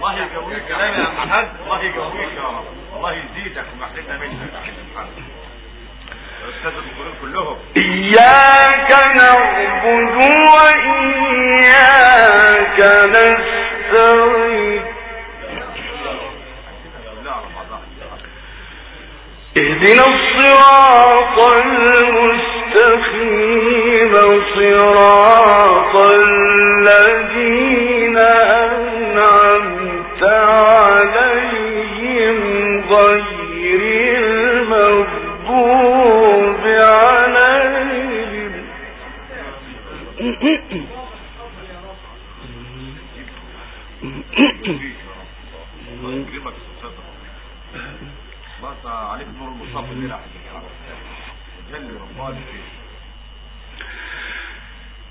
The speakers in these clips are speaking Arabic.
الله يقويك يا عم الله يقويك يا رب الله يزيدك ومحلتنا منك كلهم. إياك نعبد وإياك نستغيث اهدنا الصراط المستقيم صراط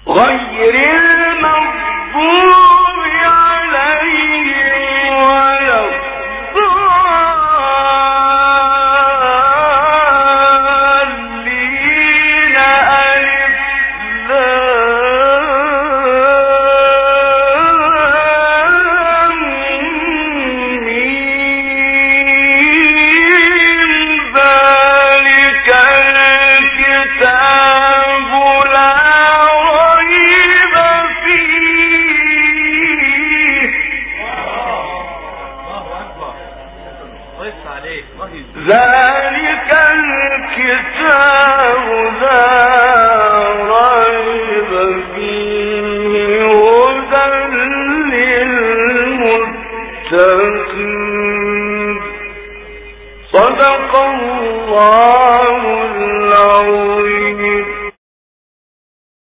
غير المغضوب ذلك الكتاب لا ريب فيه هدى للمتقين. صدق الله